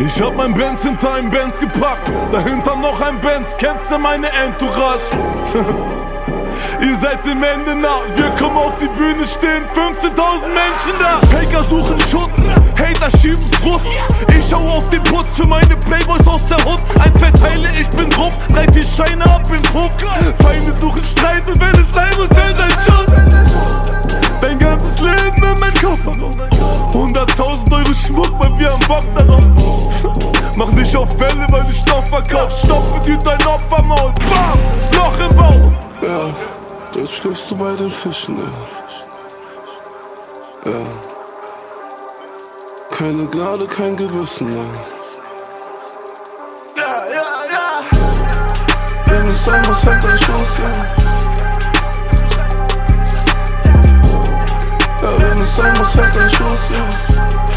Ich hab mein Benz hinter einem Benz gepackt, dahinter noch ein Benz, kennst du meine Entourage? Ihr seid dem Ende nah, wir kommen auf die Bühne, stehen 15.000 Menschen da. Faker suchen Schutz, Hater schieben Frust. Ich schau auf den Putz für meine Playboys aus der Hut. Ein Verteiler, ich bin drauf, drei, vier Scheine ab im Puff. Feinde suchen Streit und wenn es sein muss, hält ein 100.000 Euro Schmuck, weil wir haben Bock darauf. Mach nicht auf Welle, weil du Stoff verkaufst. Stopfe dir dein Opfermaul. Bam! Loch im Bauch. Ja, jetzt schläfst du bei den Fischen, ja. Ja. Keine Gnade, kein Gewissen, ja. Ja, ja, ja. Wenn es sein muss, hält dein Schuss, ja. Ja, wenn es sein muss, hält dein Schuss, ja.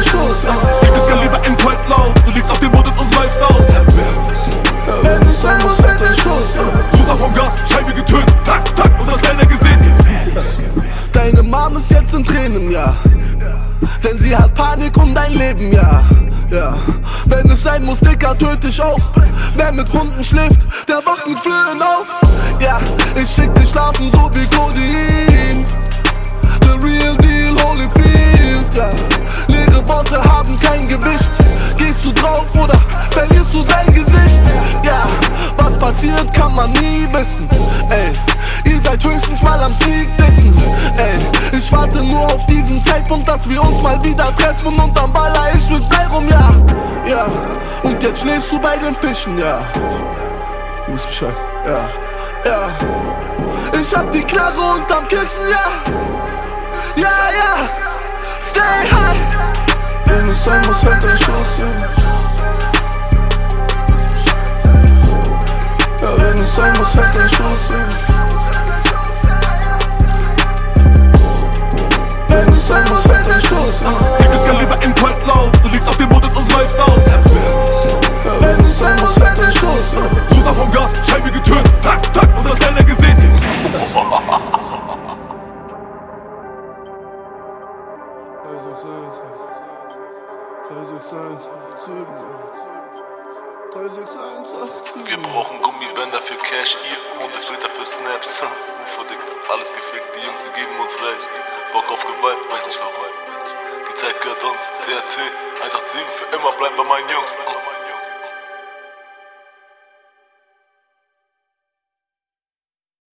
Muss, hält dein Schuss, ja. Dickes Kaliber im Kaltlauf, du liegst auf dem Boden und läufst auf. Wenn es sein muss, hält dein Schuss, ja. Runter vom Gas, Scheibe getönt, tak, tak, und das Länder gesehen. Deine Mom ist jetzt in Tränen, ja. Denn sie hat Panik um dein Leben, ja. Ja, wenn es sein muss, Dicker, töte ich auch. Wer mit Hunden schläft, der wacht mit Flöhen auf. Ja, ich schick dich schlafen, so wie Codein. Drauf oder verlierst du dein Gesicht? Ja, was passiert, kann man nie wissen. Ey, ihr seid höchstens mal am Sneak dissen. Ey, ich warte nur auf diesen Zeitpunkt, dass wir uns mal wieder treffen und dann baller ich mit Blei rum, ja. Ja, und jetzt schläfst du bei den Fischen, ja. Du wisst Bescheid, ja. Ja, ich hab die Knarre unterm Kissen, ja. Ja, ja, stay high. Wenn es sein muss, hält dein Schuss, ja. Ja, wenn es sein muss, hält dein Schuss, ja. Wenn es sein muss, hält dein Schuss, ja. Dickes Kaliber im Kaltlauf, du liegst auf dem Boden und läufst auf. Wenn es sein muss, hält dein Schuss, ja. Runter vom Gas, Scheibe getönt, tak, tak, und das Länder gesehen. Wir brauchen Gummibänder für Cash, ihr Hundefilter für Snaps. Alles gefickt, die Jungs, die geben uns recht. Bock auf Gewalt, weiß nicht warum. Die Zeit gehört uns, THC, 187 für immer bleiben bei meinen Jungs.